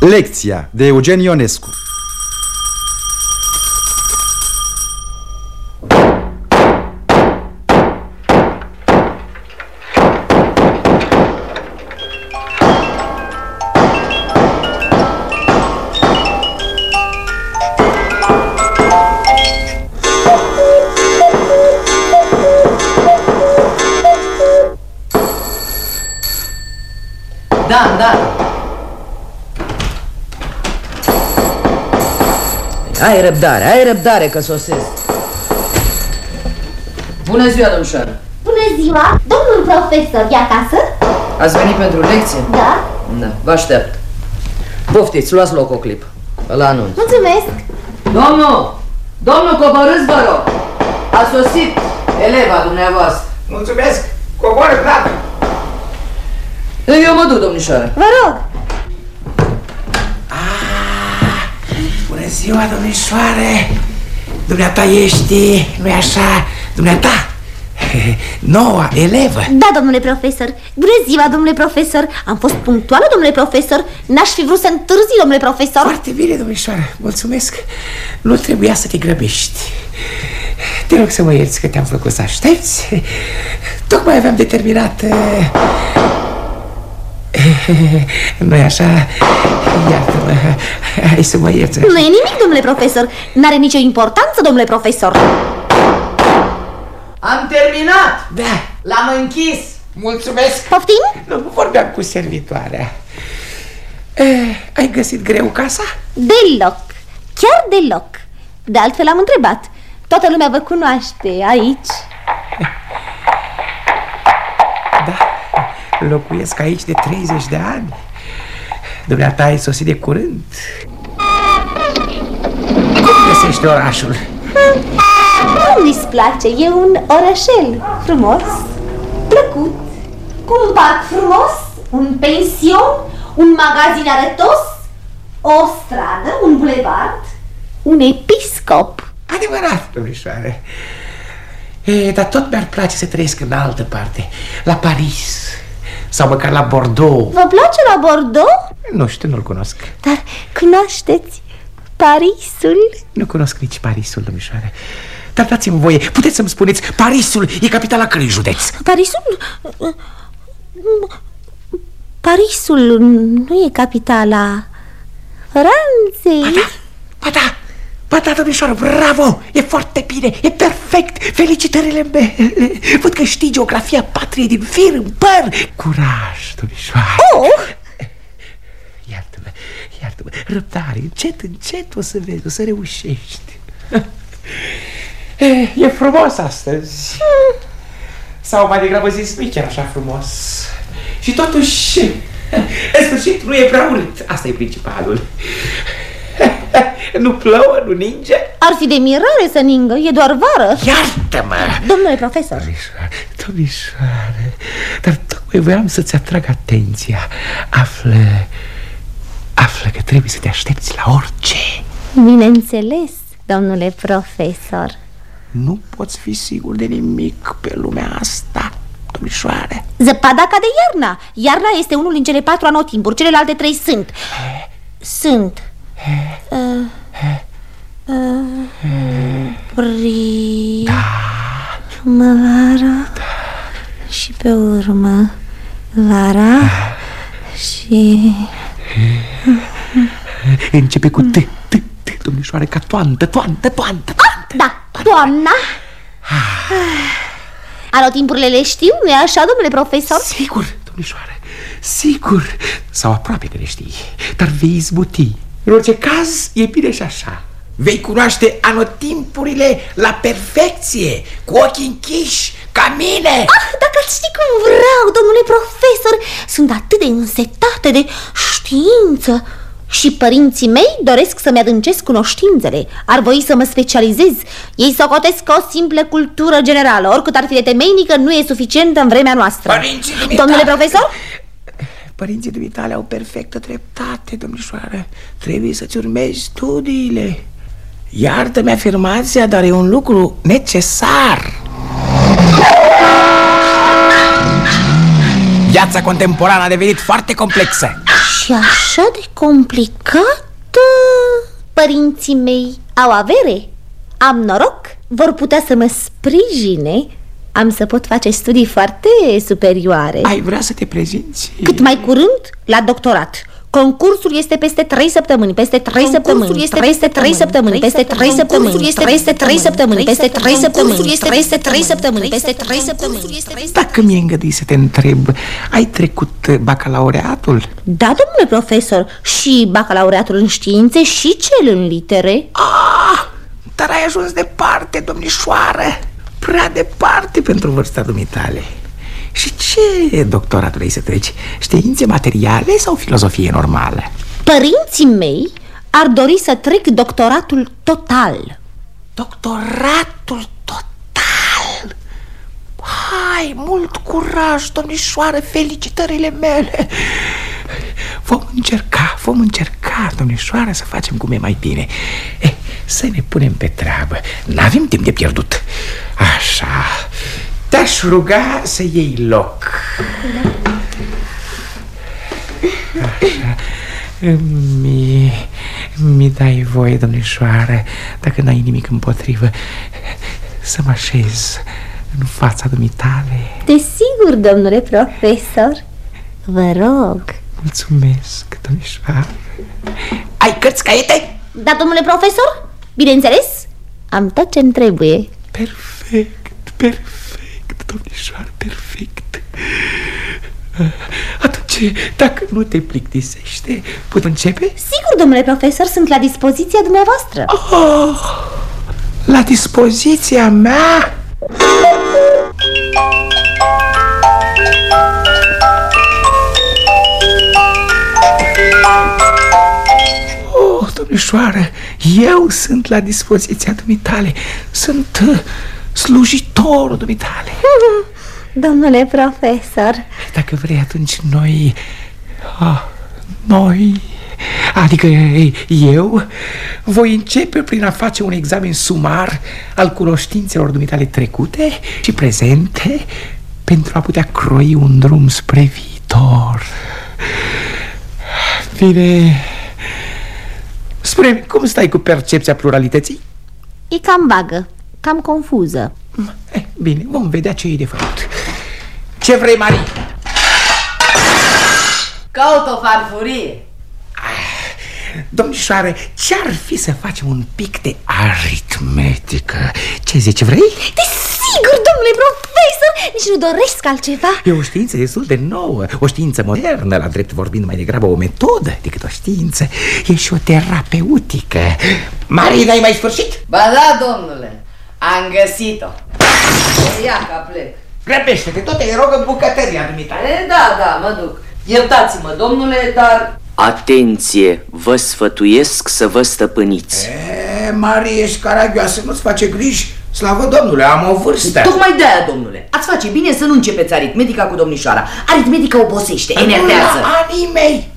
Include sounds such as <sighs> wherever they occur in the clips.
Lecția de Eugen Ionescu răbdare, ai răbdare că sosesc. Bună ziua, domnișoară. Bună ziua! Domnul profesor e acasă? Ați venit pentru lecție? Da. Da, vă aștept. Poftiți, luați loc o clip. Îl anunț. Mulțumesc! Domnul! Domnul, coborâți, vă rog! A sosit eleva dumneavoastră. Mulțumesc! Coboară, tată! Eu mă duc, domnișoară. Vă rog! Ziua, domnișoare! Dumneata ești, nu-i așa, dumneata? <laughs> Noua elevă Da, domnule profesor. Bună ziua, domnule profesor. Am fost punctuală, domnule profesor. N-aș fi vrut să întârzi, domnule profesor. Foarte bine, domnișoară, mulțumesc Nu trebuia să te grăbești Te rog să mă ierți că te-am făcut să aștepți Tocmai aveam determinat <laughs> nu-i așa? Iartă-mă, hai să mă ierți Nu e nimic, domnule profesor. N-are nicio importanță, domnule profesor. Am terminat! Da, L-am închis! mulțumesc Poftim? Nu vorbeam cu servitoarea eh, Ai găsit greu casa? Deloc. Chiar deloc. De altfel am întrebat. Toată lumea vă cunoaște aici. Locuiesc aici de 30 de ani. Dumneata ai sosit de curând. Cum găsești orașul? Nu-mi place, e un orășel frumos, plăcut, cu un parc frumos, un pension, un magazin arătos, o stradă, un bulevard, un episcop. Adevărat, domnișoare e, Dar tot mi-ar place să trăiesc în altă parte La Paris Sau măcar la Bordeaux Vă place la Bordeaux? Nu știu, nu-l cunosc Dar cunoașteți Parisul? Nu cunosc nici Parisul, domnișoare Dar dați-mi voie, puteți să-mi spuneți Parisul e capitala cărui județ? Parisul? Parisul nu e capitala Franței. Ba da, ba da, ba da, domnișoară, bravo, e foarte bine, e perfect, felicitările mele! Văd că știi geografia patriei din fir în păr! Curaj, domnișoară! Oh! Iartă-mă, iartă-mă, răbdare, încet, încet o să vezi, o să reușești. E, e frumos astăzi. Sau mai degrabă zis, nu e chiar așa frumos. Și totuși, în sfârșit, nu e prea urât, asta e principalul <laughs> Nu plouă, nu ninge Ar fi de mirare să ningă, e doar vară. Iartă-mă! Domnule profesor, Domnișoare, domnișoare, dar tocmai voiam să-ți atrag atenția Află, află că trebuie să te aștepți la orice bineînțeles, domnule profesor. Nu poți fi sigur de nimic pe lumea asta, domnișoare Zăpada ca de iarna. Iarna este unul din cele patru anotimpuri, celelalte trei sunt. Sunt. Uh, uh, primăvara și pe urmă vara. Și... Începe cu T, T, T, domnișoare, ca toantă, toantă, toantă, toantă. Da, toamna. Anotimpurile le știu, nu-i așa, domnule profesor? Sigur, domnișoare, sigur. Sau aproape că le știi Dar vei izbuti În orice caz, e bine și așa. Vei cunoaște anotimpurile la perfecție Cu ochii închiși, ca mine. Ah, dacă ați ști cum vreau, domnule profesor Sunt atât de însetate de știință. Și părinții mei doresc să-mi adâncesc cunoștințele. Ar voi să mă specializez. Ei socotesc că o simplă cultură generală. Oricât ar fi de temeinică, nu e suficientă în vremea noastră. Părinții dumitale- Domnule profesor? Părinții dumitale au perfectă dreptate, domnișoară. Trebuie să-ți urmezi studiile. Iartă-mi afirmația, dar e un lucru necesar. Viața contemporană a devenit foarte complexă. Și Și așa de complicată? Părinții mei au avere. Am noroc. Vor putea să mă sprijine Am să pot face studii foarte superioare Ai vrea să te prezinți? Cât mai curând la doctorat Concursul este peste 3 săptămâni, peste 3 săptămâni, este peste 3 săptămâni, peste 3 săptămâni, este peste 3 săptămâni, peste 3 săptămâni, este peste 3 săptămâni, peste 3 săptămâni. Dacă mi-e îngădui să te întreb, ai trecut bacalaureatul? Da, domnule profesor, și bacalaureatul în științe și cel în litere. Ah, dar ai ajuns departe, domnișoară, prea departe pentru vârsta dumitale. Și ce doctorat vrei să treci? Științe materiale sau filozofie normală? Părinții mei ar dori să trec doctoratul total Doctoratul total? Hai, mult curaj, domnișoară, felicitările mele Vom încerca, vom încerca, domnișoară, să facem cum e mai bine. Eh, Să ne punem pe treabă, n-avem timp de pierdut. Așa, te-aș ruga să iei loc. Așa. Mi, mi dai voie, domnișoară, dacă n-ai nimic împotrivă Să mă așez în fața dumitale. Desigur, domnule profesor. Vă rog Mulțumesc, domnișoară Ai cărți, caiete? Da, domnule profesor? Bineînțeles Am tot ce-mi trebuie Perfect, perfect, domnișoară, perfect Atunci, dacă nu te plictisește, putem începe? Sigur, domnule profesor, sunt la dispoziția dumneavoastră oh, La dispoziția mea? Domnișoară, eu sunt la dispoziția dumitale. Sunt uh, slujitorul dumitale. <laughs> Domnule profesor. Dacă vrei, atunci noi... Ah, noi... Adică eu voi începe prin a face un examen sumar al cunoștințelor dumitale trecute și prezente pentru a putea croi un drum spre viitor. Bine... spune cum stai cu percepția pluralității? E cam vagă, cam confuză Eh, bine, vom vedea ce e de făcut. Ce vrei, Marie? Caut o farfurie. Domnișoară, ce-ar fi să facem un pic de aritmetică? Ce zici, vrei? Desigur, domnule profesor, nici nu doresc altceva E o știință destul de nouă, o știință modernă, la drept vorbind mai degrabă o metodă decât o știință E și o terapeutică Marie, n-ai mai sfârșit? Ba da, domnule, am găsit-o. Ia ca plec. Grăbește-te, tot te rog în bucătăria dumitale E, da, da, mă duc. Iertați-mă, domnule, dar... Atenție, vă sfătuiesc să vă stăpâniți. E, Marie, ești caragioasă, nu-ți face griji Slavă Domnule, am o vârstă Tocmai de-aia, domnule. Ați face bine să nu începeți aritmetica cu domnișoara. Aritmetica obosește, enervează. Nu la anii mei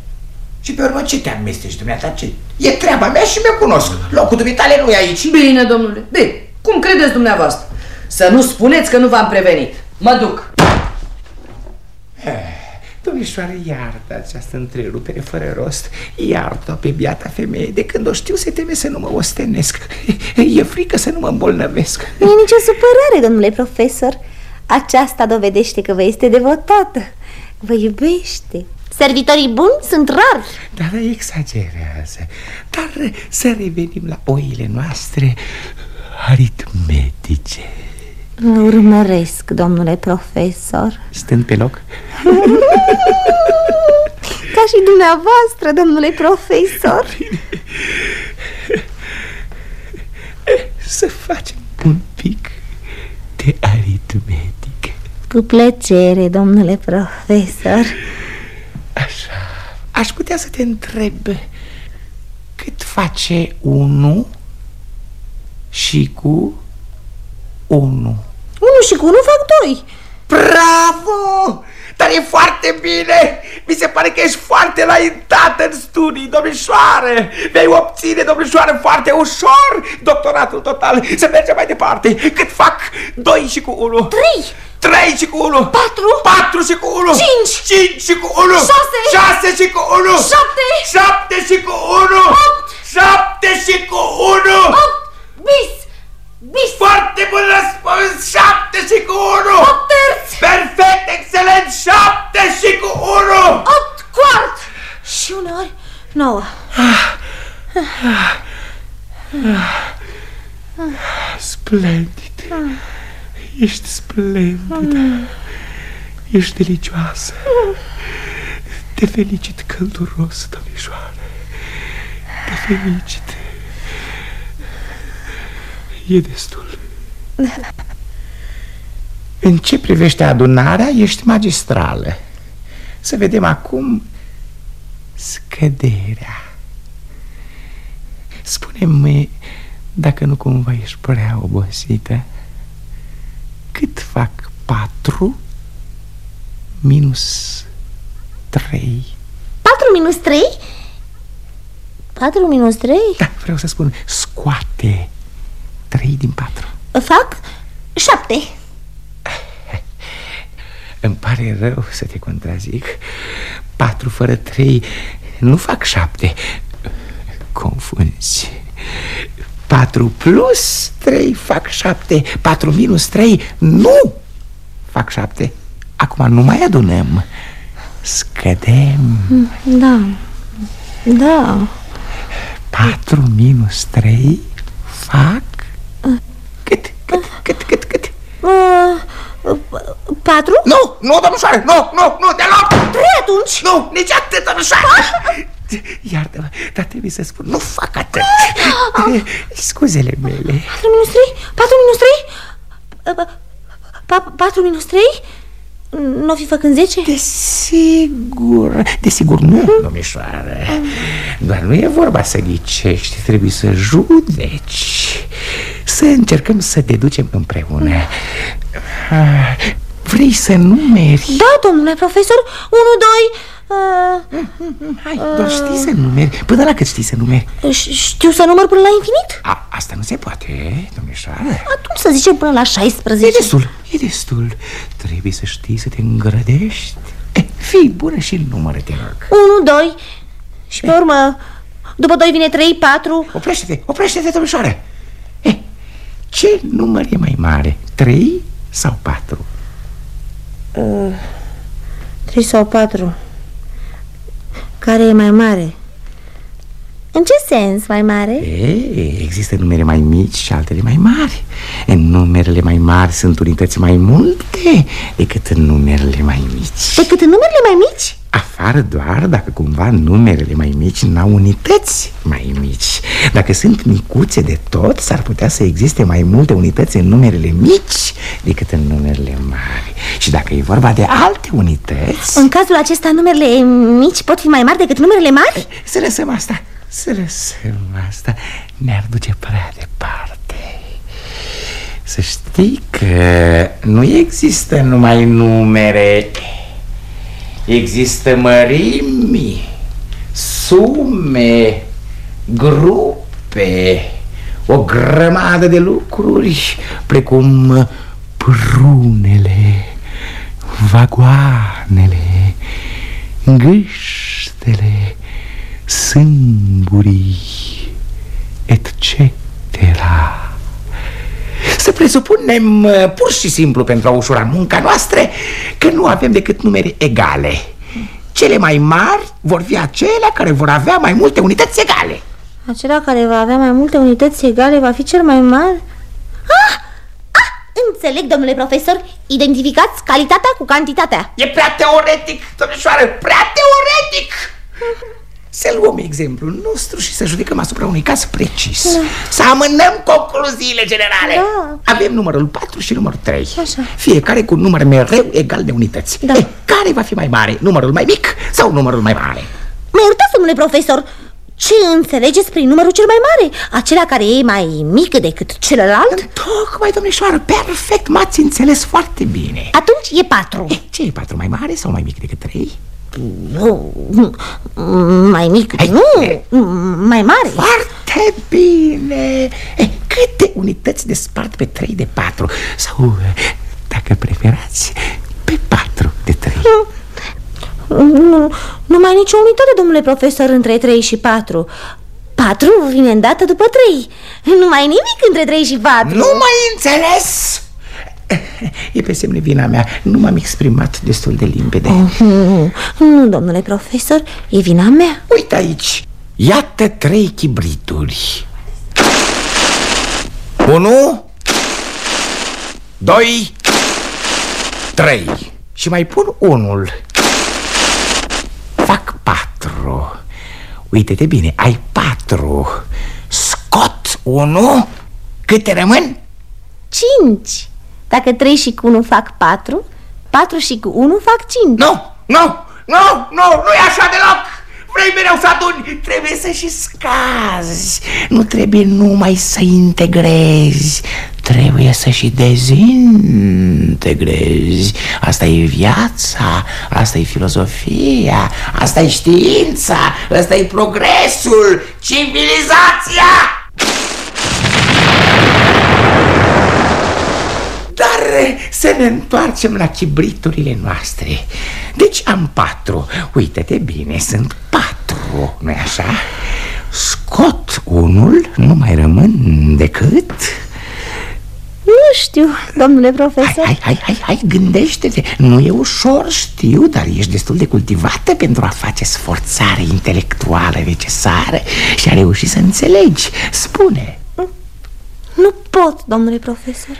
Și pe urmă ce te amesteci, dumneata? Ce? E treaba mea și mi cunosc Locul dumitale nu e aici Bine, domnule, bine. Cum credeți dumneavoastră? Să nu spuneți că nu v-am prevenit. Mă duc. Domnișoară, iartă această întrerupere fără rost. Iartă pe biata femeie. De când o știu se teme să nu mă ostenesc. E frică să nu mă îmbolnăvesc. Nu e nicio supărare, domnule profesor. Aceasta dovedește că vă este devotată. Vă iubește. Servitorii buni sunt rari. Dar exagerează. Dar să revenim la oile noastre aritmetice Vă urmăresc, domnule profesor. Stând pe loc? <laughs> Ca și dumneavoastră, domnule profesor. Să facem un pic de aritmetică. Cu plăcere, domnule profesor. Așa. Aș putea să te întreb Cât face unu și cu 1. 1 și cu 1 fac doi. Bravo! Dar e foarte bine! Mi se pare că ești foarte înaintată în studii, domnișoare. Vei obține, domnișoare foarte ușor doctoratul total. Să mergem mai departe. Cât fac? doi și cu 1. 3! 3 și cu 1 4 4 și cu 1 5 5 și cu 1 6 6 și cu 1 7 Ești splendid. Ești delicioasă. Te felicit călduros, domnișoară. Te felicit. E destul. În ce privește adunarea, ești magistrală. Să vedem acum scăderea. Spune-mi, dacă nu cumva ești prea obosită, cât fac patru minus trei? Patru minus trei? Patru minus trei? Da, vreau să spun, scoate trei din patru. Fac șapte. Îmi pare rău să te contrazic. Patru fără trei nu fac șapte. Confunzi. Patru plus trei fac șapte. Patru minus trei nu fac șapte. Acum nu mai adunăm. Scădem. Da. Da. Patru minus trei fac... Cât, cât, cât, cât, cât? Uh, patru? Nu, nu, domnișoare, nu, nu, nu, deloc! Trei atunci? Nu, nici atât, domnișoare! <laughs> Iartă-mă, dar trebuie să spun, nu fac atât ah! eh, Scuzele mele 4 minus 3? 4 minus 3? 4 minus 3? Nu fi făcând 10? Desigur, desigur nu, mhm. domnișoară Doar nu e vorba să ghicești, trebuie să judeci Să încercăm să deducem împreună mhm. ah, Vrei să numeri? Da, domnule profesor, 1, 2... Hai, doar știi să numeri. Până la cât știi să numeri? ș- știu să număr până la infinit? A, asta nu se poate, domnișoară. Atunci să zicem până la E 16 destul, e destul. Trebuie să știi să te îngrădești. Eh, Fii bună și numără, te rog. 1, 2 Și pe urmă După 2 vine 3, 4 Oprește-te, oprește-te, domnișoară. Eh, Ce număr e mai mare? 3 sau 4? 3 sau 4 Care e mai mare? În ce sens mai mare? E, există numere mai mici și altele mai mari În numerele mai mari sunt unități mai multe Decât în numerele mai mici Decât în numerele mai mici? Afară doar dacă cumva numerele mai mici n-au unități mai mici. Dacă sunt micuțe de tot, s-ar putea să existe mai multe unități în numerele mici decât în numerele mari. Și dacă e vorba de alte unități În cazul acesta numerele mici pot fi mai mari decât numerele mari? Să lăsăm asta, să lăsăm asta. Ne-ar duce prea departe. Să știi că nu există numai numere Există mărimi, sume, grupe O grămadă de lucruri Precum prunele, vagoanele, gâștele, sâmburii, etc. Să presupunem uh, pur și simplu pentru a ușura munca noastră că nu avem decât numere egale. Cele mai mari vor fi acelea care vor avea mai multe unități egale. Acela care va avea mai multe unități egale va fi cel mai mare? Ah! Ah! Înțeleg, domnule profesor. Identificați calitatea cu cantitatea. E prea teoretic, domnișoară, prea teoretic! <laughs> Să luăm exemplul nostru și să judecăm asupra unui caz precis da. Să amânăm concluziile generale Da. Avem numărul 4 și numărul 3 Așa. Fiecare cu un număr mereu egal de unități Da. e, Care va fi mai mare? Numărul mai mic sau numărul mai mare? Mă iertați, domnule profesor. Ce înțelegeți prin numărul cel mai mare? Acela care e mai mic decât celălalt? Tocmai, domnișoară, perfect, m-ați înțeles foarte bine Atunci e patru Eh, Ce e patru, mai mare sau mai mic decât trei? Nu, mai mic, Hai, nu, mai mare. Foarte bine. Eh, Câte unități de spart pe 3 de 4 Sau, eh, dacă preferați, pe 4 de 3 Nu, nu mai nicio unitate, domnule profesor, între 3 și 4 4 vine îndată după 3 Nu mai nimic între 3 și 4 Nu mai înțeles? <laughs> E pe semne vina mea, nu m-am exprimat destul de limpede. Nu, nu, domnule profesor, e vina mea. Uite aici, iată trei chibrituri. Unu Doi Trei. Și mai pun unul. Fac patru. Uite-te bine, ai patru. Scot unu Câte rămân? 5 Dacă 3 și cu 1 fac 4 4 și cu 1 fac 5 Nu, nu, nu, nu, nu e așa deloc. Vrei mereu să aduni, trebuie să și scazi. Nu trebuie numai să integrezi. Trebuie să și dezintegrezi. Asta e viața, asta e filozofia Asta e știința, asta e progresul, civilizația Dar să ne întoarcem la chibriturile noastre? Deci am patru. Uită-te bine, sunt patru, nu-i așa? Scot unul, nu mai rămân decât... Nu știu, domnule Hai, profesor. Hai, hai, hai, hai, gândește-te. Nu e ușor, știu, dar ești destul de cultivată pentru a face sforțare intelectuală necesară Și a reușit să înțelegi. Spune. Nu pot, domnule profesor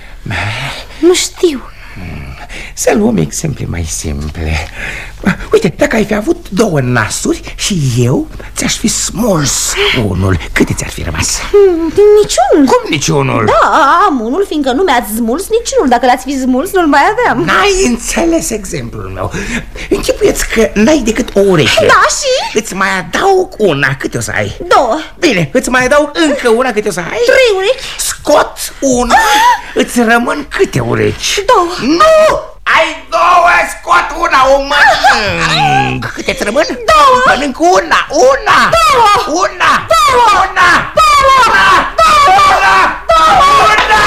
Nu știu Să luăm exemple mai simple. Uite, dacă ai fi avut două nasuri și eu ți-aș fi smuls unul. Câte ți-ar fi rămas? Niciunul. Cum niciunul? Da, am unul, fiindcă nu mi-ați smuls niciunul. Dacă l-ați fi smuls, nu-l mai aveam. N-ai înțeles exemplul meu. Închipuieți că n-ai decât o ureche. Da, și? Îți mai adaug una, câte o să ai? Două. Bine, îți mai adaug încă una, câte o să ai? Trei urechi. Scot una, îți rămân câte urechi? Două Nu! Ai două, scot una, o mănânc Câte ți rămân? Două! Mănânc una, una. Două! Una. Două! Una. Două! Una. Două! Una. Două! Una.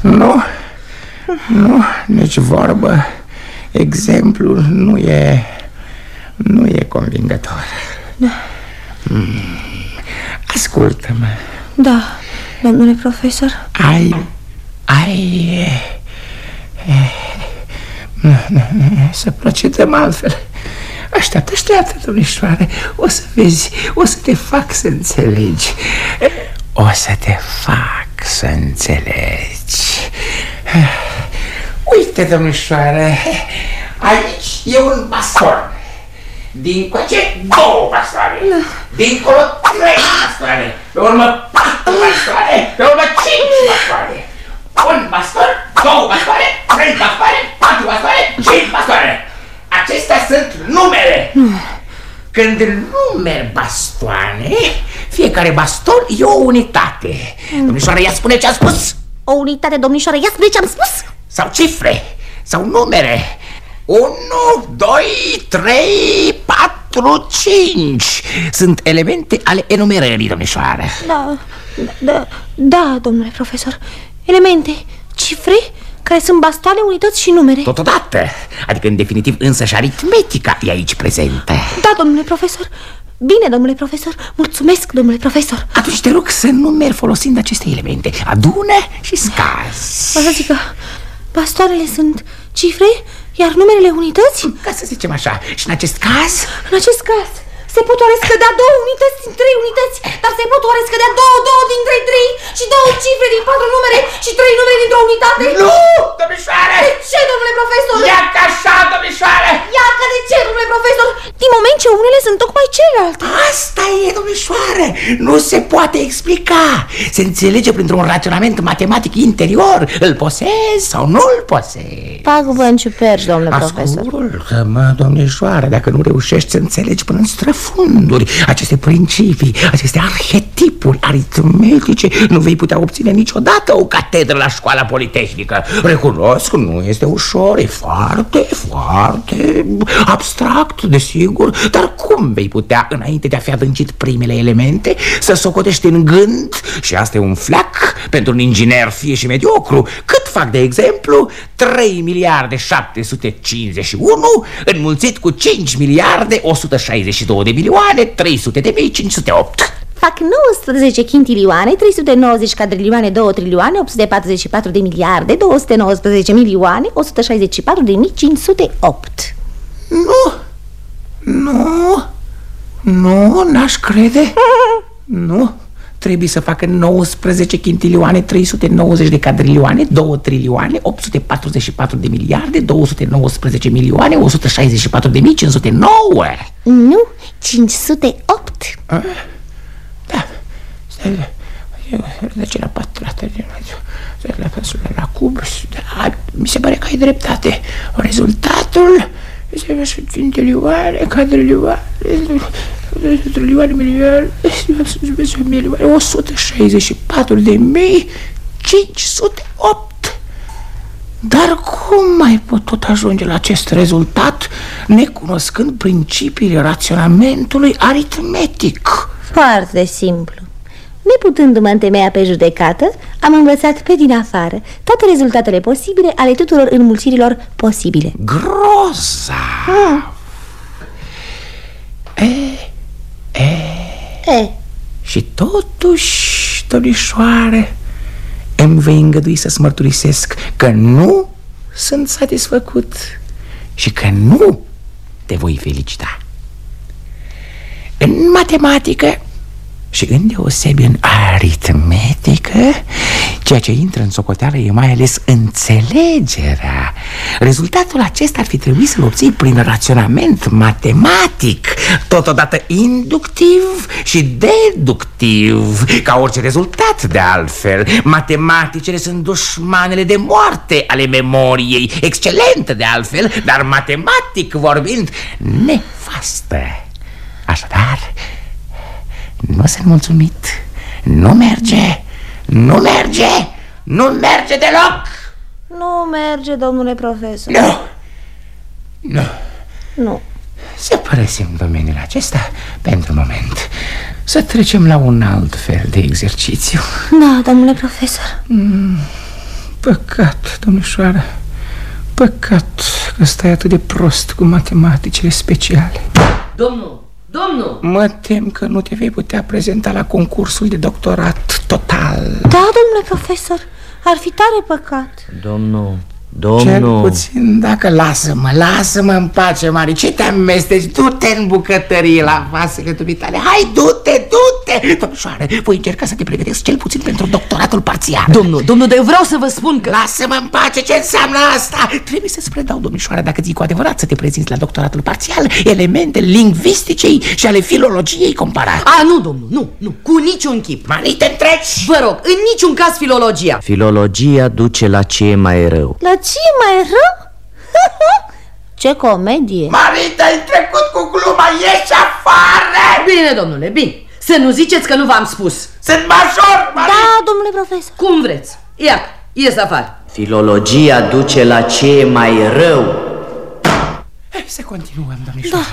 Nu, nu, nici vorbă Exemplul nu e, nu e convingător. Mm. Ascultă-mă. Da, domnule profesor. Ai, ai eh, nu, nu, nu, Să procedăm altfel. Așteaptă, așteaptă, domnișoare O să vezi, o să te fac să înțelegi. O să te fac să înțelegi Uite, domnișoare Aici e un baston Dincoace două bastoane Dincolo trei bastoane Pe urmă patru bastoane Pe urmă cinci bastoane Un baston, două bastoane Trei bastoane, patru bastoane, cinci bastoane Acestea sunt numere Când numeri bastoane Fiecare baston e o unitate. Domnișoare, ia spune ce a spus. O unitate, domnișoară, ia spune ce am spus sau cifre, sau numere. 1, 2, 3, 4, 5 Sunt elemente ale enumerării, domnișoară. Da, da, da, domnule profesor. Elemente, cifre, care sunt bastoane, unități și numere. Totodată, adică în definitiv însă și aritmetica e aici prezentă. Da, domnule profesor. Bine, domnule profesor, mulțumesc, domnule profesor. Atunci te rog să numeri folosind aceste elemente. Adună și scazi. Vă să zic că bastoanele sunt cifre, iar numerele unități? Ca să zicem așa, și în acest caz În acest caz, se pot oare scădea două unități din trei unități, dar se pot oare scădea două, două dintre trei și două cifre din patru numere și trei numere dintr-o unitate? Nu, domnișoare! De ce, domnule profesor? Ia ca așa, domnișoare! Ia că de ce, domnule profesor? Din moment ce unele sunt tocmai celelalte Asta e, domnișoare, nu se poate explica Se înțelege printr-un raționament matematic interior Îl posezi sau nu îl posezi Pagubă în ciuperci, domnule profesor Ascultă-mă, domnișoare, dacă nu reușești să înțelegi până în străfunduri Aceste principii, aceste arhetipuri aritmetice Nu vei putea obține niciodată o catedră la școala politehnică. Recunosc, nu este ușor, e foarte, foarte abstract, desigur Dar cum vei putea, înainte de a fi adâncit primele elemente Să socotești în gând, și asta e un flac pentru un inginer fie și mediocru. Cât fac, de exemplu, 3 miliarde 751 Înmulțit cu 5 miliarde 162 de milioane 300 de mii 508 Fac 19 chintilioane, 390 cadrilioane, 2 trilioane, 844 de miliarde, 219 milioane, 164 de mii 508 Nu, nu, nu, n-aș crede. <laughs> Nu, trebuie să facă 19 chintilioane, 390 de cadrilioane, 2 trilioane, 844 de miliarde, 219 milioane, 164 de mii 509 Nu, 508 Da, de ce la pătrată, la, la cub, da, mi se pare că ai dreptate. Rezultatul? Centilioane, cadrilioane, trilioane, milioane, milioane, 164 de mii 508. Dar cum mai pot tot ajunge la acest rezultat necunoscând principiile raționamentului aritmetic? Foarte simplu Neputându-mă întemeia pe judecată, am învățat pe din afară toate rezultatele posibile ale tuturor înmulțirilor posibile Groza! ah. E, e, E, și totuși, domnișoare, îmi vei îngădui să-ți mărturisesc că nu sunt satisfăcut și că nu te voi felicita. În matematică și îndeosebi în aritmetică, ceea ce intră în socoteală e mai ales înțelegerea. Rezultatul acesta ar fi trebuit să-l obții prin raționament matematic, totodată inductiv și deductiv, ca orice rezultat de altfel. Matematicele sunt dușmanele de moarte ale memoriei, excelentă de altfel, dar matematic vorbind, nefastă. Așadar, nu sunt mulțumit Nu merge Nu merge! Nu merge deloc! Nu merge, domnule profesor. Nu! Nu! Nu. Să părăsim domeniul acesta pentru moment. Să trecem la un alt fel de exercițiu. Da, domnule profesor. Mm, Păcat, domnișoară. Păcat că stai atât de prost cu matematicile speciale. Domnul, domnul! Mă tem că nu te vei putea prezenta la concursul de doctorat total. Da, domnule profesor, ar fi tare păcat. Domnul, Cel domnul puțin dacă lasă-mă, lasă-mă în pace, Mari. Ce te amesteci? Du-te în bucătărie la vasele dumitale. Hai, du-te, du-te! Domnișoare, voi încerca să te pregătesc cel puțin pentru doctoratul parțial. Domnul, domnul, dar eu vreau să vă spun că... Lasă-mă în pace, ce înseamnă asta? Trebuie să-ți predau, domnișoare, dacă zic cu adevărat să te prezinți la doctoratul parțial Elemente lingvisticei și ale filologiei comparate. A, nu, domnul, nu, nu, cu niciun chip. Mari, te întreci? Vă rog, în niciun caz filologia. Filologia duce la ce e mai rău? La ce e mai rău? <laughs> ce comedie! Mari, te-ai trecut cu gluma, ieși afară! Bine, domnule, bine. Să nu ziceți că nu v-am spus. Sunt major, Mari! Da, domnule profesor. Cum vreți. Ia, ies afară. Filologia duce la ce e mai rău Să continuăm, domnișoară.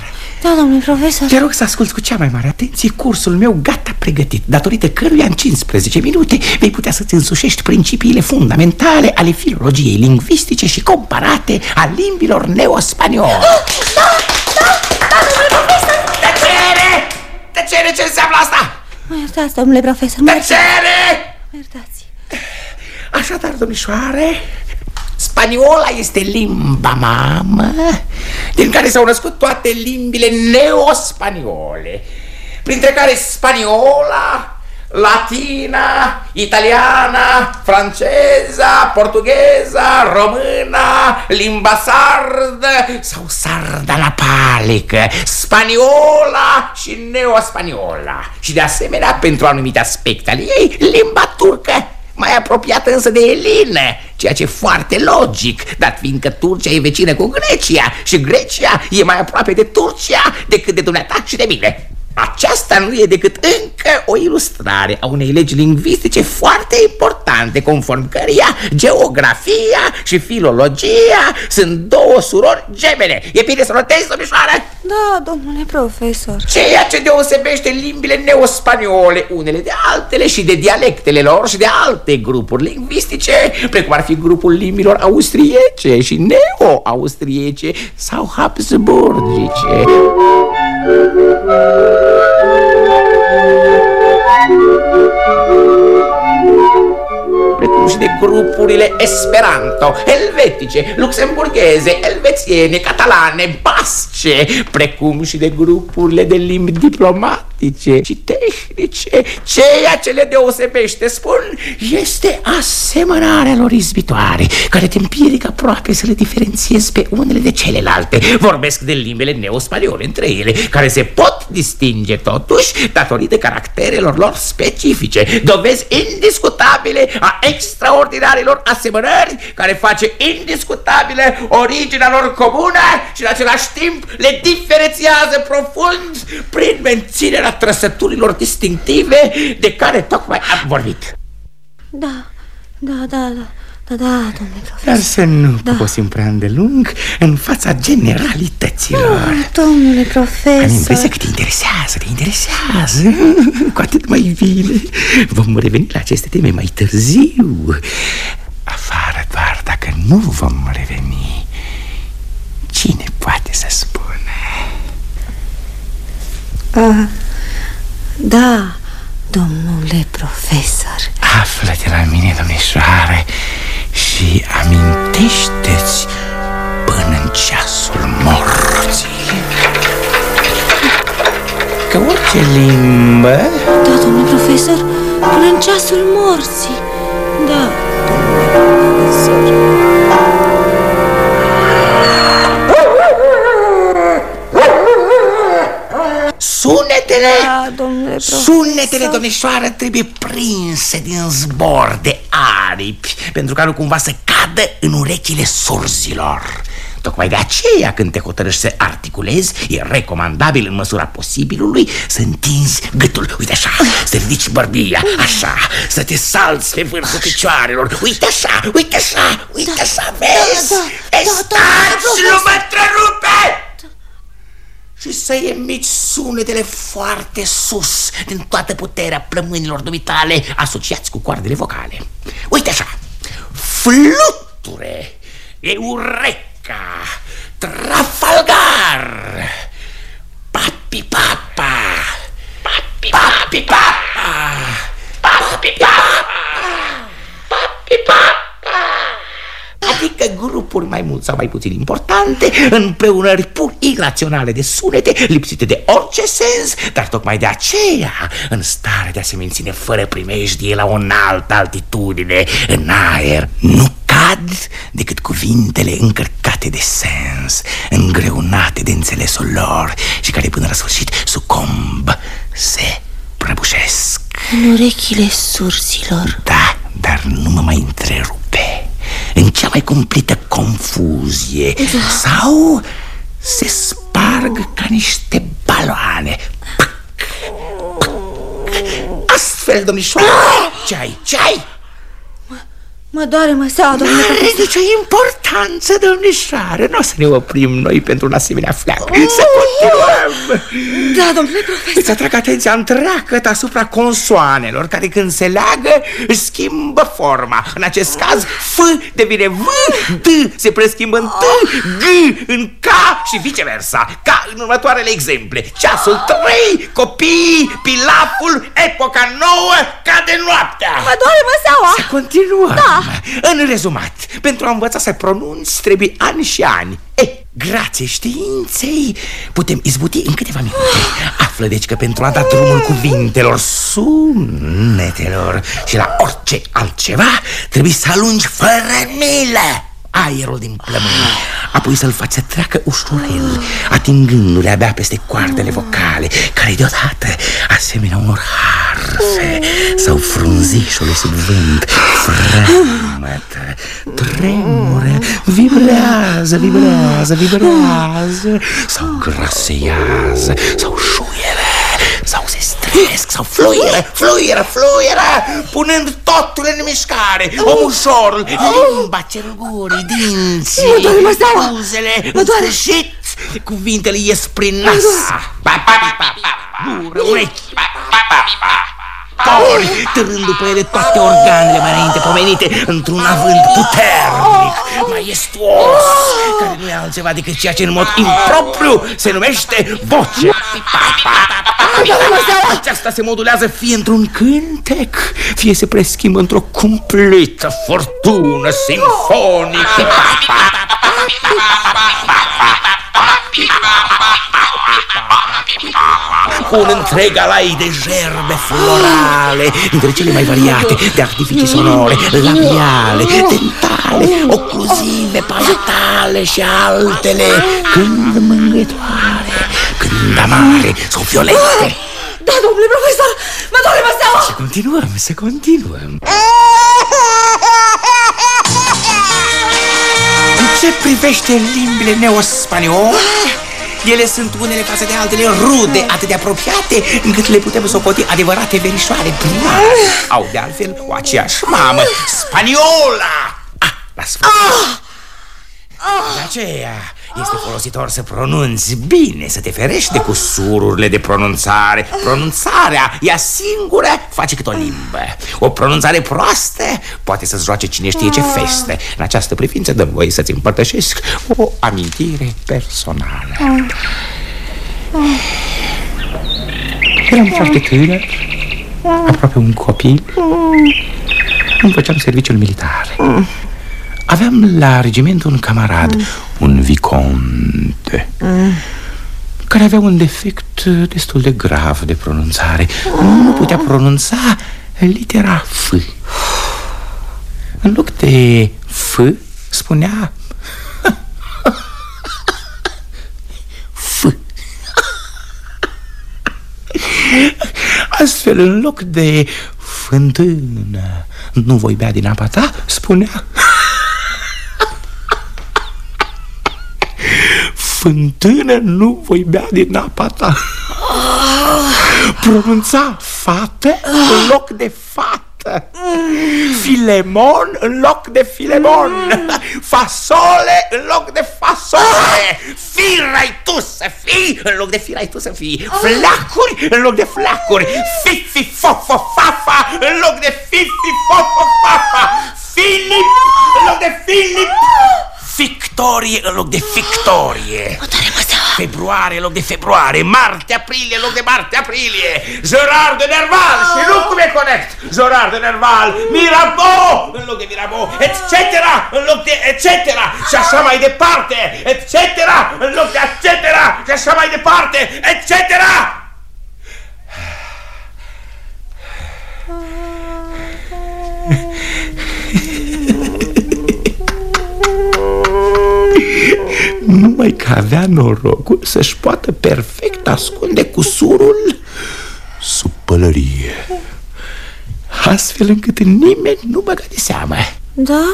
Da, domnule profesor. Te rog să asculți cu cea mai mare atenție cursul meu gata pregătit. Datorită căruia în 15 minute vei putea să-ți însușești principiile fundamentale ale filologiei lingvistice și comparate a limbilor neospaniole Da, da, da, domnule profesor. Tăcere! Tăcere, ce înseamnă asta? Mă iertați, domnule profesor, mă iertați, Tăcere! mă iertați. Așadar, domnișoare, spaniola este limba mamă din care s-au născut toate limbile neospaniole, printre care spaniola, latina, italiana, franceza, portugheza, româna, limba sardă sau sarda napalică, spaniola și neospaniolaș. Și de asemenea, pentru anumite aspecte ale ei, limba turcă mai apropiată însă de Elină, ceea ce e foarte logic, dat fiindcă Turcia e vecină cu Grecia și Grecia e mai aproape de Turcia decât de dumneata și de mine. Aceasta nu e decât încă o ilustrare a unei legi lingvistice foarte importante, conform căreia geografia și filologia sunt două surori gemene. E bine să notezi, domnișoară? Da, domnule profesor. Ceea ce deosebește limbile neospaniole unele de altele și de dialectele lor și de alte grupuri lingvistice, precum ar fi grupul limbilor austriece și neo-austriece sau habsburgice. Precum și de grupurile Esperanto, elvetice, luxemburgheze, elvețiene, catalane, basce, precum și de grupurile de limbi diplomatice și tehnice. Ceea ce le deosebește, spun, este asemănarea lor izbitoare, care te împiedică aproape să le diferențiezi pe unele de celelalte. Vorbesc de limbile neospaniole între ele, care se pot distinge totuși datorită caracterelor lor specifice, dovezi indiscutabile a extraordinarilor asemănări care face indiscutabile originea lor comună și în același timp le diferențiază profund prin menținerea trăsăturilor distinctive de care tocmai am vorbit. Da, da, da, da. Da, da, domnule profesor. Dar să nu da. posim prea îndelung în fața generalităților. Oh, domnule profesor. Am impresia că te interesează, te interesează. Cu atât mai bine. Vom reveni la aceste teme mai târziu. Afară doar dacă nu vom reveni. Cine poate să spună? Uh, da, domnule profesor. Află de la mine, domnișoare, și amintește-ți până în ceasul morții. Că orice limbă Da, domnule profesor, până în ceasul morții. Da, da, domnule sunetele, domnișoară, trebuie prinse din zbor de aripi Pentru ca nu cumva să cadă în urechile surzilor Tocmai de aceea când te hotărăști să articulezi E recomandabil în măsura posibilului Să întinzi gâtul, uite așa Să ridici bărbia, așa Să te salți pe vârful picioarelor Uite așa, uite așa, uite Da, așa Vezi? da, da, Vezi? da, da, Taci, da, nu mă întrerupe! Și să emiți sunetele foarte sus din toată puterea plămânilor dumitale asociați cu coardele vocale. Uite așa, fluture, Eureka, Trafalgar, Papi Papa, Papi Papi Papa, Papi Papa, Papi Papa. Adică grupuri mai mult sau mai puțin importante Împreunări pur iraționale de sunete Lipsite de orice sens Dar tocmai de aceea În stare de a se menține fără primejdie La o înaltă altitudine În aer Nu cad decât cuvintele încărcate de sens Îngreunate de înțelesul lor Și care până la sfârșit sucomb Se prăbușesc. În urechile surzilor Da, dar nu mă mai întrerupe în cea mai cumplită confuzie da. Sau se sparg ca niște baloane pac, pac. Astfel, domnișoară, ce ai, ce ai? Mă doare măseaua, domnule Are profesor nicio importanță, domnișoară. Nu o să ne oprim noi pentru un asemenea fleac Să continuăm. Da, domnule profesor. Îți atrag atenția întreagăt asupra consoanelor Care când se leagă își schimbă forma. În acest caz F devine V D se preschimbă în T G în K și viceversa. Ca în următoarele exemple. Ceasul 3, copii, pilaful, epoca nouă Cade noaptea. Mă doare măseaua Să continuăm. Da. În rezumat, pentru a învăța să pronunți trebuie ani și ani. E, grație științei, putem izbuti în câteva minute. A Află deci că pentru a da drumul cuvintelor, sunetelor și la orice altceva Trebuie să alungi fără milă aerul din plămâni. Apoi să-l faci să treacă ușurel Atingându-le abia peste coardele vocale Care deodată, asemenea unor harfe Sau frunzișului sub vânt. Fremătă, tremură, vibrează, vibrează, vibrează Sau graseiază, sau șuiere sau se stresc, sau fluieră, fluieră, fluieră Punând totul în mișcare Omușorul, limba, cergurii, dinții Mă doare măseaua! Buzele, Mă doare! în sfârșit Cuvintele ies prin nas Pa, pa, pa, pa, pa, Gură, urechi Pa, pa, pa, pa Ori, târând după ele toate organele mai înainte pomenite Într-un avânt puternic, maestuos Care nu e altceva decât ceea ce în mod impropriu se numește voce aceasta se modulează fie într-un cântec, fie se preschimbă într-o cumplită fortună simfonică. Cu un întreg alai de gerbe florale, dintre cele mai variate, de artificii sonore, labiale, dentale, ocluzive, palatale și altele, când mângâietoare, când amare sau violente. Da, domnule profesor, mă doare măseaua Să continuăm, să continuăm. Ce privește limbile neospaniole, ele sunt unele față de altele rude, atât de apropiate, încât le putem socoti adevărate verișoare. Primare. Au de altfel o aceeași mamă, spaniola! Ah, la sfârșit. De aceea este folositor să pronunți bine, să te ferești de cusururile de pronunțare. Pronunțarea, ea singură, face cât o limbă. O pronunțare proastă poate să-ți joace cine știe ce feste. În această privință dăm voie să-ți împărtășesc o amintire personală. Eram foarte tânăr, aproape un copil. Îmi făceam serviciul militar. Aveam la regiment un camarad, mm. un viconte mm. Care avea un defect destul de grav de pronunțare mm. Nu putea pronunța litera F În loc de F spunea F Astfel, în loc de fântână Nu voi bea din apa ta, spunea fântână nu voi bea din apa ta. Pronunța fată în loc de fată. Filemon în loc de filemon. Fasole în loc de fasole. Firai tu să fii în loc de firai tu să fii. Flacuri în loc de flacuri. Fifi fofo fafa în loc de fifi fofo fafa Filip în loc de Filip Victorie loc de victorie Februarie în loc de februarie Marte, aprilie loc de marte, aprilie Gerard de Nerval și nu cum e corect Gerard de Nerval Mirabeau în loc de Mirabeau Etc. în loc de etc. Și așa mai departe Etc. în loc de etc. Și așa mai departe Etc. <laughs> Numai că avea norocul să-și poată perfect ascunde cusurul sub pălărie. Astfel încât nimeni nu băga de seamă. Da?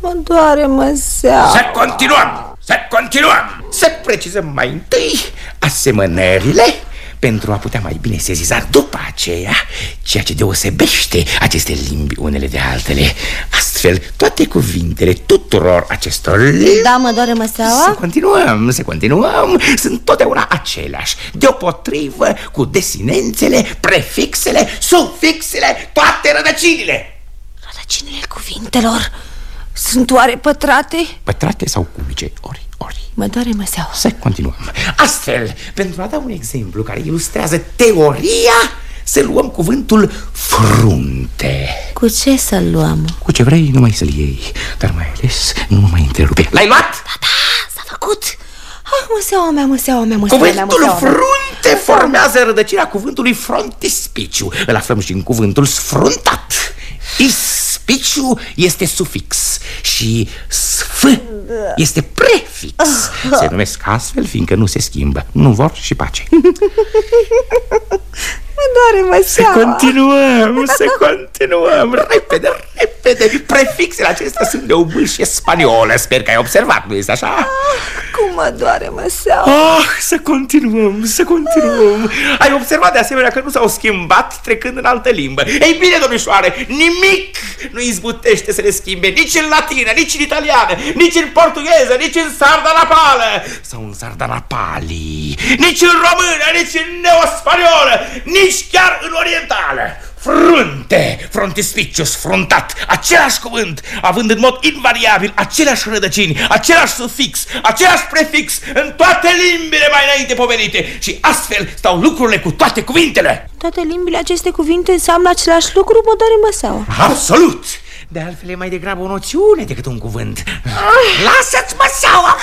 Mă doare măseaua Să continuăm, să continuăm! Să precizăm mai întâi asemănările pentru a putea mai bine sesiza după aceea ceea ce deosebește aceste limbi unele de altele. Astfel, toate cuvintele tuturor acestor limbi... Da, mă doare măseaua? Să continuăm, să continuăm, sunt totdeauna aceleași, deopotrivă cu desinențele, prefixele, sufixele, toate rădăcinile. Rădăcinile cuvintelor sunt oare pătrate? Pătrate sau cubice, ori, ori. Mă doare măseaua. Să continuăm. Astfel, pentru a da un exemplu care ilustrează teoria, să luăm cuvântul frunte. Cu ce să-l luăm? Cu ce vrei, numai să-l iei, dar mai ales nu mă mai întrerupe. L-ai luat? Da, da, s-a făcut. Ah, măseaua mea, măseaua mea, măseaua mea, Cuvântul măseaua mea. frunte formează rădăcirea cuvântului frontispiciu Îl aflăm și în cuvântul sfruntat Ispiciu este sufix și sf este prefix. Se numesc astfel fiindcă nu se schimbă. Nu vor și pace <laughs> Mă doare Să măseaua. continuăm, <laughs> să continuăm Repede, repede Prefixele acestea sunt de o bâșie spaniolă Sper că ai observat, nu este așa? Cum mă doare măseaua. Ah, să continuăm, să continuăm Ai observat de asemenea că nu s-au schimbat trecând în altă limbă Ei bine, domnișoare, nimic nu izbutește să le schimbe Nici în latină, nici în italiană, nici în portugheză, nici în sardanapală Sau în sardanapali Nici în română, nici în neospaniolă, nici chiar în orientală Frunte, frontispicius, fruntat, același cuvânt, având în mod invariabil aceleași rădăcini, același sufix, același prefix în toate limbile mai înainte pomenite și astfel stau lucrurile cu toate cuvintele. Toate limbile aceste cuvinte înseamnă același lucru, mă doare măseaua. Absolut! De altfel e mai degrabă o noțiune decât un cuvânt. Lasă-ți măseaua!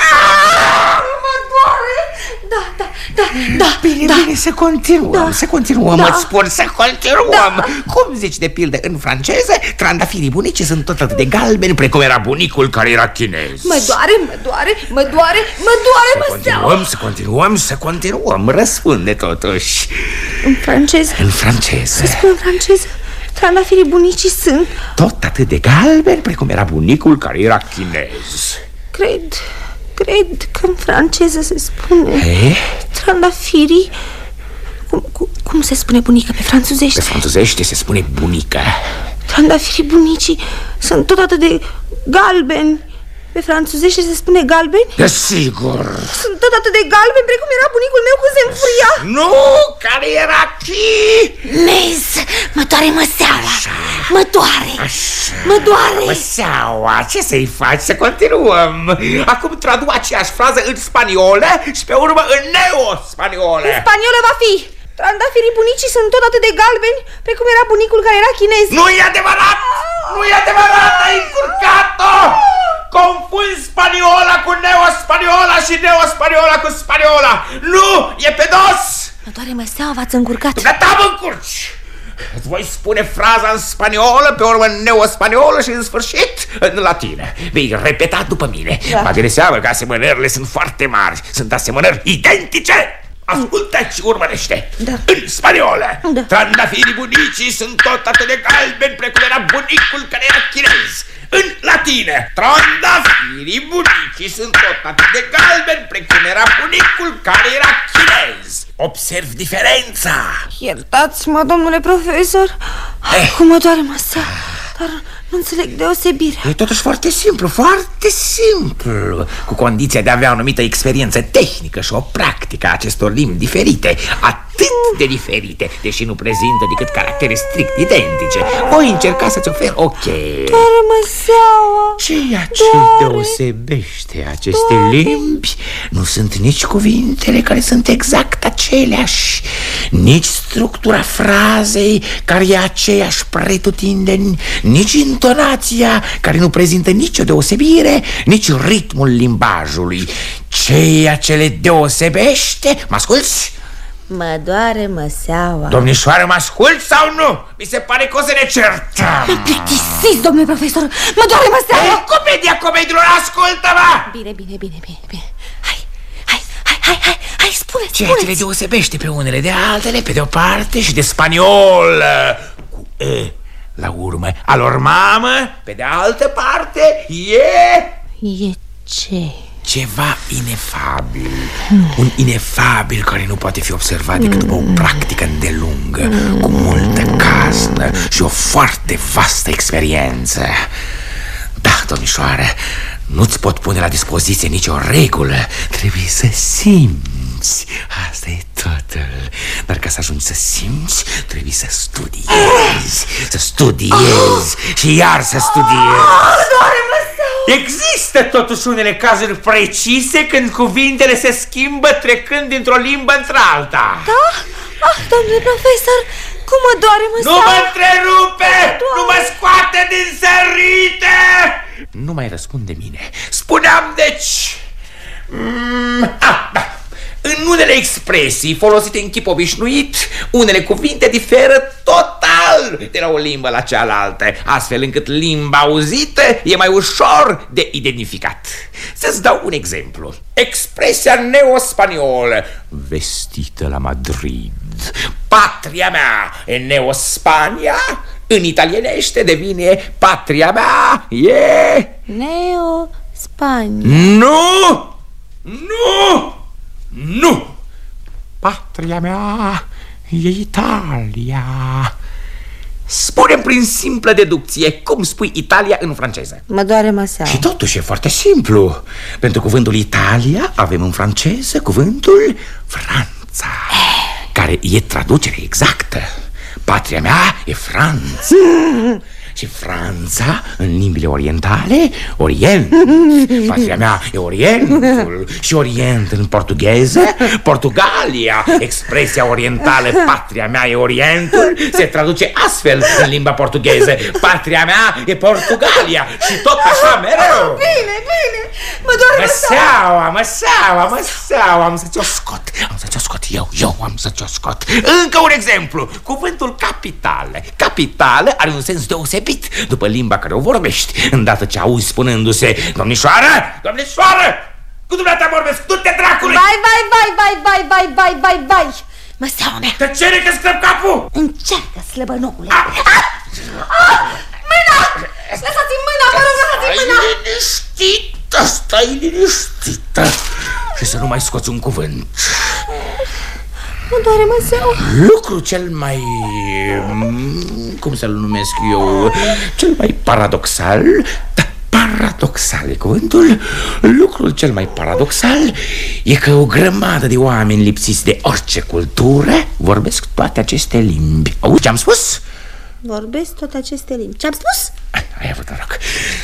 Mă doare! Da, da, da, da, Bine, da. bine, să continuăm, Da. să continuăm, Da. îți spun, să continuăm Cum zici de pildă în franceză, trandafirii bunicii sunt tot atât de galbeni precum era bunicul care era chinez Mă doare, mă doare, mă doare, mă doare măseaua. Continuăm, să continuăm, să continuăm, răspunde totuși În franceză, În franceză spune în franceză, trandafirii bunicii sunt, Tot atât de galbeni precum era bunicul care era chinez cred, cred că în franceză se spune E? trandafirii... Cum, cum, cum se spune bunica pe franțuzește? Pe franțuzește se spune bunică Trandafirii bunicii sunt tot atât de galbeni. Pe franțuzește se spune galbeni? Desigur Sunt tot atât de galbeni precum era bunicul meu când se înfuria. Nu, care era Nez, mă doare măseaua. Mă doare. Mă doare. Măseaua, ce să-i faci? Să continuăm Acum tradu aceeași frază în spaniolă și pe urmă în neo-spaniolă Spaniolă va fi. Trandafirii bunicii sunt tot atât de galbeni precum era bunicul care era chinez. Nu e adevărat! Nu e adevărat! Ai încurcat-o! Confunzi spaniola cu neo-spaniola și neo-spaniola cu spaniola Nu! E pe dos! Mă doare măseaua, v-ați încurcat. Dumneata mă încurci! Îți voi spune fraza în spaniolă, pe urmă în neospaniolă și în sfârșit în latină Vei repeta după mine da. Bagă de seamă că asemănările sunt foarte mari Sunt asemănări identice Ascultă și urmărește Da. În spaniolă Da. Trandafirii bunicii sunt tot atât de galbeni Precum era bunicul care era chinez În latină Trandafirii bunicii sunt tot atât de galbeni Precum era bunicul care era chinez Observ diferența Iertați-mă, domnule profesor. Eh. Cum mă doare măseaua. Dar nu înțeleg deosebirea. E totuși foarte simplu, foarte simplu Cu condiția de a avea o anumită experiență tehnică și o practică a acestor limbi diferite Atât de diferite, deși nu prezintă decât caractere strict identice Voi încerca să-ți ofer o cheie Doare măseaua. Ceea ce deosebește aceste limbi nu sunt nici cuvintele care sunt exact aceleași, nici structura frazei care e aceeași pretutindeni, nici intonația care nu prezintă nicio deosebire, nici ritmul limbajului. Ceea ce le deosebește, mă asculți? Mă doare măseaua. Domnișoară, mă asculți sau nu? Mi se pare că o să ne certăm. Plictisiți, domnule profesor. Mă doare măseaua. E comedia comedilor, ascultă-mă! Bine, bine, bine, bine, bine. Hai, hai, hai, hai, hai, hai, spune, Ceea ce le spuneți. deosebește pe unele de altele, pe de o parte, și de spaniol cu E la urmă. Alor mamă, pe de altă parte, e E ce? ceva inefabil. Un inefabil care nu poate fi observat decât după o practică îndelungă, cu multă casnă și o foarte vastă experiență. Da, domnișoară, nu-ți pot pune la dispoziție nicio regulă. Trebuie să simți. Asta e totul. Dar ca să ajungi să simți, trebuie să studiezi. Să studiezi și iar să studiezi. Există totuși unele cazuri precise când cuvintele se schimbă trecând dintr-o limbă într-alta. Da? Ah, domnule profesor, cum mă doare Nu mă măseaua. întrerupe! Nu mă scoate din sărite! Nu mai răspunde mine. Spuneam deci... Mm, ah, da. În unele expresii folosite în chip obișnuit, unele cuvinte diferă total de la o limbă la cealaltă, astfel încât limba auzită e mai ușor de identificat. Să-ți dau un exemplu. Expresia neospaniolă, vestită la Madrid, patria mea e neospania, în italienește devine patria mea e... Neo, Spania. Nu! Nu! Nu! Patria mea e Italia. Spune prin simplă deducție cum spui Italia în franceză. Mă doare măseaua. Și totuși e foarte simplu. Pentru cuvântul Italia avem în franceză cuvântul Franța, care e traducere exactă. Patria mea e Franța. <laughs> Și Franța, în limbile orientale, Orient. <laughs> Patria mea e Orientul. Și Orient în portugheză, Portugalia Expresia orientală, patria mea e Orientul. Se traduce astfel în limba portugheză Patria mea e Portugalia. Și tot așa mereu. <laughs> Bine, bine, mă doare Măseaua, măseaua, măseaua Am să ți-o scot Am să ți-o scot eu, eu am să ți-o scot. Încă un exemplu. Cuvântul capitală. Capitală are un sens deosebit După limba care o vorbești Îndată ce auzi spunându-se Domnișoară, domnișoară Cu dumneata vorbesc, du-te dracului Vai, vai, vai, vai, vai, vai, vai, vai, vai. Măseaua mea. Tăcere că scrăp capul! Încearcă, slăbănocule. Ah! Ah! Mâna! Lăsați-mi mâna, vă rog, lăsați-mi Stai mâna. liniștită, stai liniștită. Și să nu mai scoți un cuvânt Mă doare măseaua Lucru cel mai... mm, cum să-l numesc eu? Cel mai paradoxal Da, paradoxal e cuvântul Lucrul cel mai paradoxal E că o grămadă de oameni lipsiți de orice cultură Vorbesc toate aceste limbi Auzi ce-am spus? Vorbesc toate aceste limbi Ce-am spus? Ai avut noroc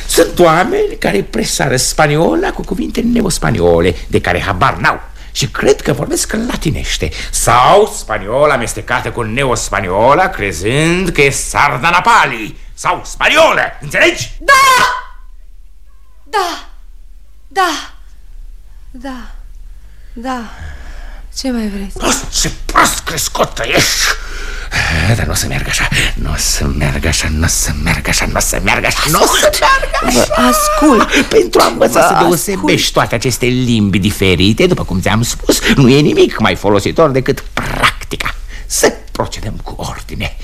Sunt oameni care presară spaniola cu cuvinte neospaniole De care habar n-au și cred că vorbesc în latinește Sau spaniola amestecată cu neospaniola Crezând că e sardanapali Sau spaniolă, înțelegi? Da! Da! Da! Da! Da! Ce mai vreți? Oh, ce prost crescută ești <sighs> Dar nu o să meargă așa. Nu o să meargă așa, nu o să meargă așa, nu o să meargă așa Nu o să meargă așa. Ascult! Pentru a învăța Vă să deosebești toate aceste limbi diferite După cum ți-am spus Nu e nimic mai folositor decât practica. Să procedăm cu ordine.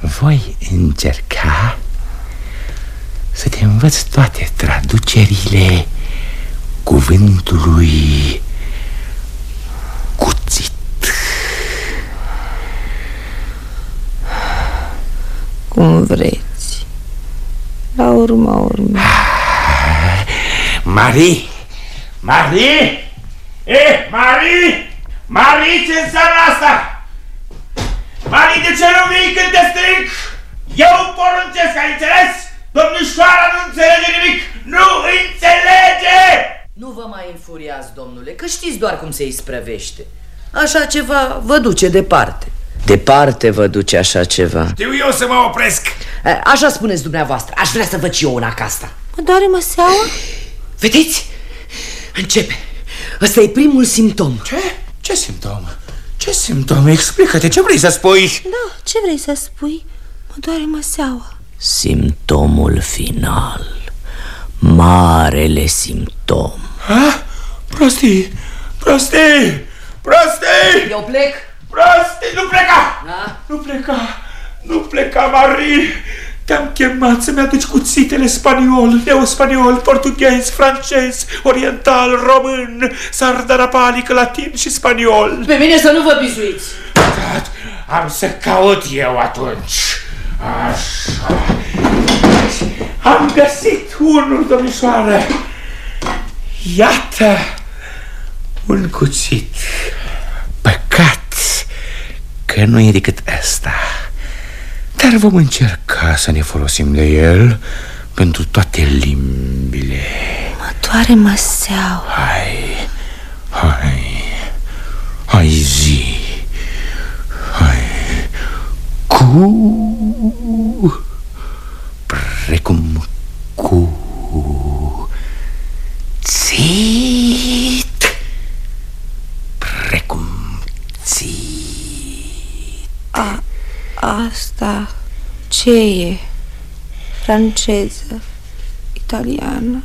Voi încerca Să te învăț toate traducerile Cuvântului Cuțit Cum vreți La urma urmei Marie! Marie! Eh, Marie! Marie, ce înseamnă asta? Marie, de ce nu vii când te strig? Eu poruncesc, ai înțeles? Domnișoara nu înțelege nimic! Nu înțelege! Nu vă mai infuriați, domnule, că știți doar cum se isprăvește. Așa ceva vă duce departe. Departe vă duce așa ceva. Știu eu să mă opresc. A, Așa spuneți dumneavoastră. Aș vrea să văd și eu una ca asta. Mă doare măseaua? Vedeți? Începe. Ăsta e primul simptom. Ce? Ce simptom? Ce simptom? Explică-te, ce vrei să spui? Da, ce vrei să spui? Mă doare măseaua Simptomul final. Marele simptom. Ha? Prostii! Prostii! Prostii! Eu plec. Prostii! Nu pleca! Da? Nu pleca! Nu pleca, Marie! Te-am chemat să-mi aduci cuțitele spaniol, neospaniol, portughez, francez, oriental, român, sardanapalic, latin și spaniol. Pe mine să nu vă bizuiți. Am să caut eu atunci. Așa. Am găsit unul, domnișoară. Iată un cuțit. că nu e decât asta. Dar vom încerca să ne folosim de el pentru toate limbile. Mă doare măseaua. Hai, hai, hai zi. Hai, cu Precum cu Țit Precum țit asta ce e? Franceză, italiană,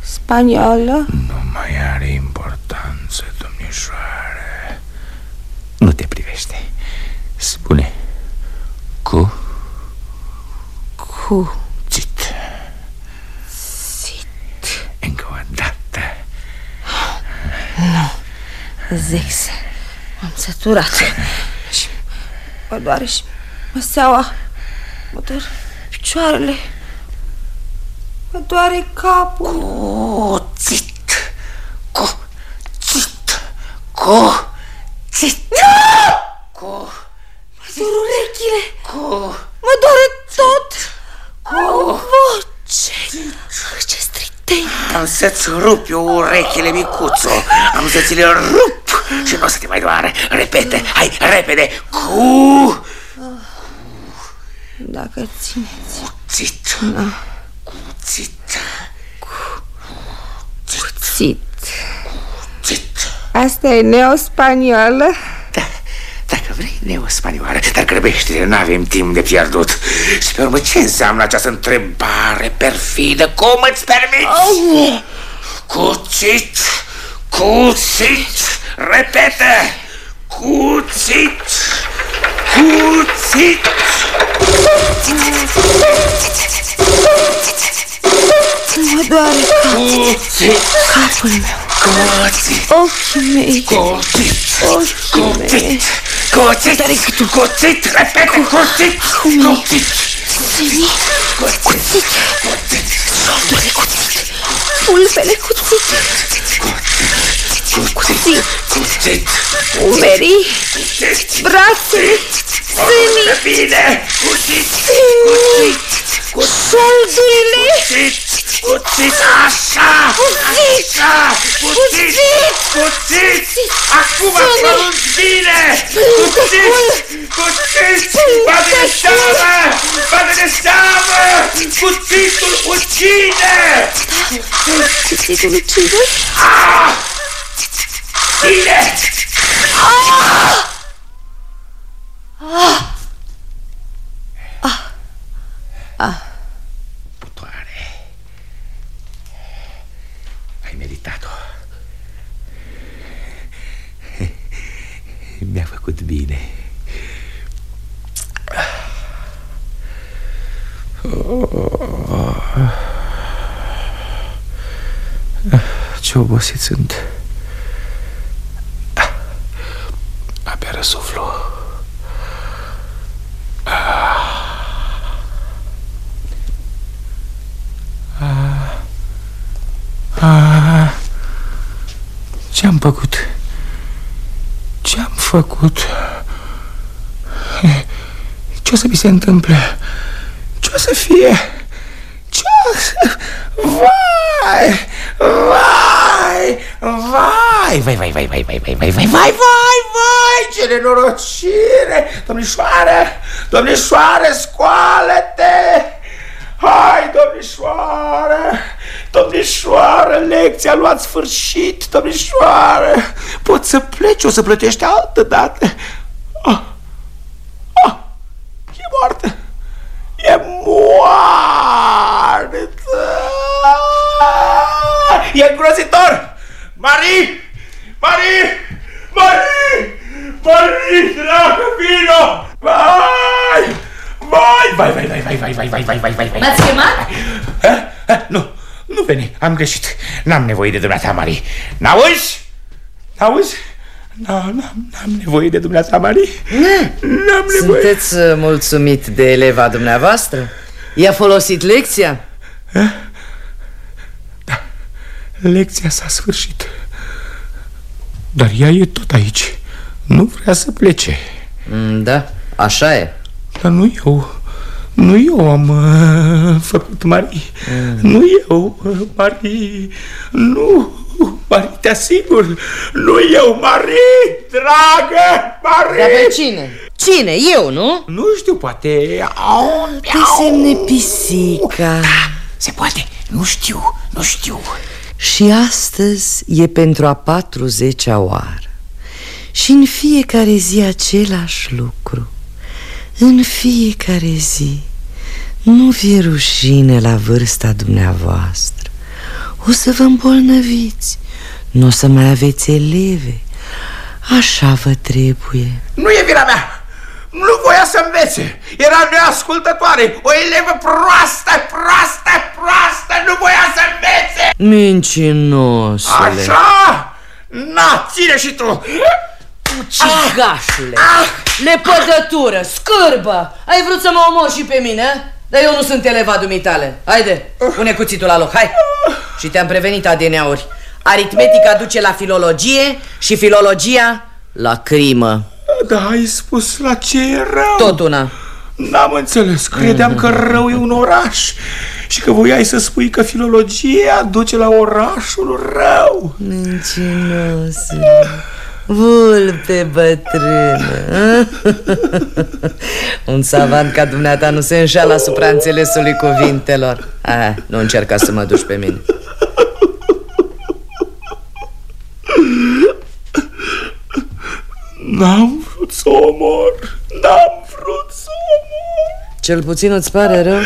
spaniolă? Nu mai are importanță, domnișoară Nu te privește. Spune Cu? Cu. Cit Sit Încă o dată. Nu. Zex M-am săturat. Și Mă doare și măseaua, mă doare picioarele, mă doare capul. Coțit, coțit, coțit, co... Mă doar urechile, co... mă doare tot. Au voce, ce stric strident Am să-ți rup eu urechile, micuțo. Am să ți le rup și nu o să te mai doare. Repete, hai, repede. Cu Dacă țineți. Cuțit. Cuțit. Cuțit. Cuțit. Asta e neospaniolă? Da, dacă vrei neospanioară Dar grăbește-te, nu avem timp de pierdut. Și pe urmă, ce înseamnă această întrebare perfidă? Cum îți permiți? Oh. Cuțit Cuțit Repete Cuțit Cuțit! Mă doare Cuțit capul meu. Cuțit Ochii mei. Cuțit Ochii mei Coțit, coțit, repete, coțit, coțit. Sini, cuțit, cuțit, cuțit, pulpele cuțit, Cuțit Cuțit Umerii Brațele Sânii Bine Cuțit Sânii Soldurile Cuțit Cuțit Așa Așa Cuțit Cuțit Acum pronunț bine Cuțit Cuțit Bate de seamă Bate de seamă Cuțitul ucide Cuțitul ucide Bine! Putoare. Ai meritat-o. Mi-a făcut bine. Ce obosit sunt Abia răsuflu Ce-am făcut? Ce-am făcut? Ce o să mi se întâmple? Ce o să fie? Ce o să... Vai! Vai! Vai! Vai, vai, vai, vai, vai, vai, vai, vai, vai, vai, vai! Ce nenorocire! Domnișoară! Domnișoară, scoală-te! Hai, domnișoară! Domnișoară, lecția a luat sfârșit, domnișoară! Poți să pleci, o să plătești altă dată. Ah, ah, e moartă! E moartă! E îngrozitor! Marie! Marie! Marie! Marie, dragă, vino! Vai! Vai, vai, vai, vai, vai, vai, vai, vai, vai, vai, vai, vai. M-ați chemat? Ha? Ha? Nu, nu veni, am greșit. N-am nevoie de dumneata, Marie. N-auzi? N-auzi? N-am nevoie de dumneata, Marie. N-am nevoie. Sunteți uh, mulțumit de eleva dumneavoastră? I-a folosit lecția? Lecția s-a sfârșit. Dar ea e tot aici. Nu vrea să plece. Mm, Da, așa e Dar nu eu. Nu eu am uh, făcut Marie. Mm. Nu eu, uh, Marie. Nu, Marie, te asigur. Nu eu, Marie, dragă, Marie. Dar pe cine? Cine? Eu, nu? Nu știu, poate... Au, Desemne pisica Se poate, nu știu, nu știu. Și astăzi e pentru a 40-a oară Și în fiecare zi același lucru În fiecare zi Nu vi rușine la vârsta dumneavoastră O să vă îmbolnăviți Nu o să mai aveți eleve Așa vă trebuie Nu e vina mea! Nu voia să învețe! Era neascultătoare! O elevă proastă, proastă, proastă! Nu voia să învețe! Mincinosule Așa? Na, ține și tu! Ucigașule Lepădătură, scârbă Ai vrut să mă omori și pe mine? Dar eu nu sunt eleva dumitale. Haide, pune cuțitul la loc, hai. Și te-am prevenit ADN-uri Aritmetica duce la filologie Și filologia la crimă. Da, ai spus la ce e rău Tot una. N-am înțeles, credeam că rău e un oraș Și că voiai să spui că filologia duce la orașul rău. Mincinosule Vulpe bătrână <laughs> Un savant ca dumneata nu se înșală asupra înțelesului cuvintelor. Ah, Nu încerca să mă duci pe mine. N-am vrut să o omor. N-am vrut să o omor. Cel puțin îți pare rău?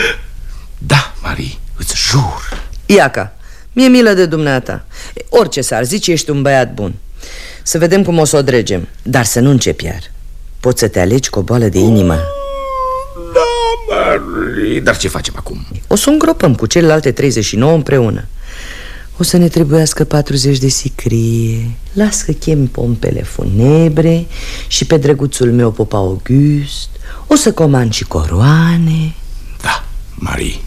Da, Marie, îți jur. Iaca, mie milă de dumneata. Orice s-ar zice, ești un băiat bun Să vedem cum o să o dregem. Dar să nu începi iar. Poți să te alegi cu o boală de inimă. Da, Marie Dar ce facem acum? O să o îngropăm cu celelalte 39 împreună. O să ne trebuiască 40 de sicrie. Las că chem pompele funebre Și pe drăguțul meu popa August. O să comand și coroane. Da, Marie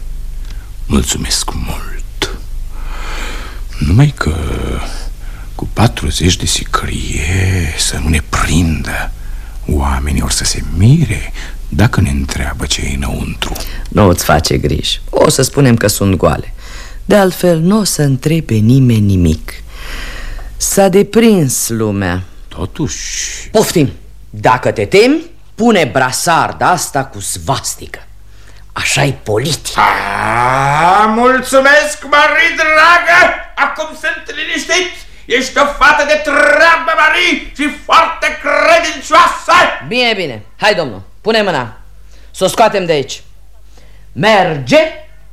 Mulțumesc mult. Numai că Cu 40 de sicrie Să nu ne prindă. Oamenii or să se mire Dacă ne întreabă ce e înăuntru. Nu îți face griji. O să spunem că sunt goale. De altfel nu o să întrebe nimeni nimic. S-a deprins lumea. Totuși. Poftim, dacă te temi, pune brasard asta cu svastică. Așa-i politic. A, mulțumesc, Marie dragă! Acum sunt liniștit Ești o fată de treabă, Marie Și foarte credincioasă! Bine, bine, hai domnul, pune mâna. Să o scoatem de aici. Merge!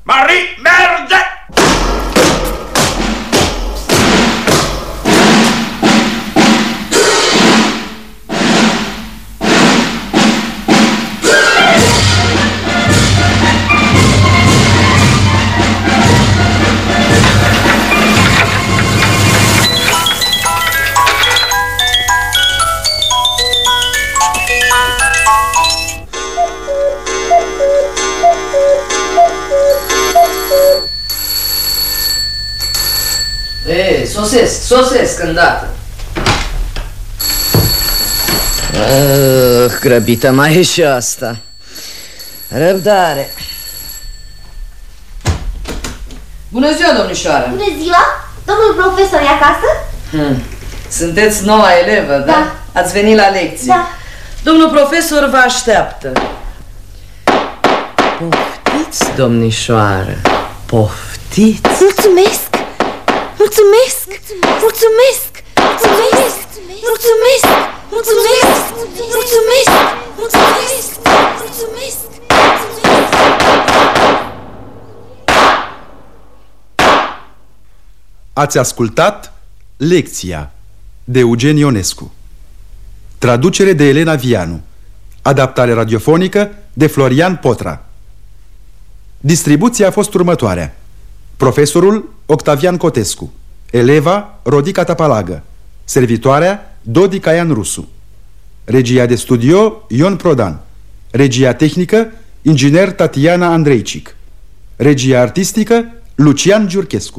Marie, merge! Sosesc, sosesc îndată uh, Grăbită mai e și asta Răbdare Bună ziua, domnișoară Bună ziua! Domnul profesor e acasă? hmm. Sunteți noua elevă, da? Da. Ați venit la lecție Da. Domnul profesor vă așteaptă Poftiți, domnișoară Poftiți Mulțumesc! Mulțumesc! Mulțumesc! Mulțumesc! Mulțumesc! Mulțumesc! Mulțumesc! Mulțumesc! Mulțumesc! Ați ascultat Lecția de Eugen Ionescu Traducere de Elena Vianu Adaptare radiofonică de Florian Potra Distribuția a fost următoarea Profesorul Octavian Cotescu. Eleva Rodica Tapalagă. Servitoarea Dodi Caian Rusu. Regia de studio Ion Prodan. Regia tehnică Inginer Tatiana Andreicic Regia artistică Lucian Giurchescu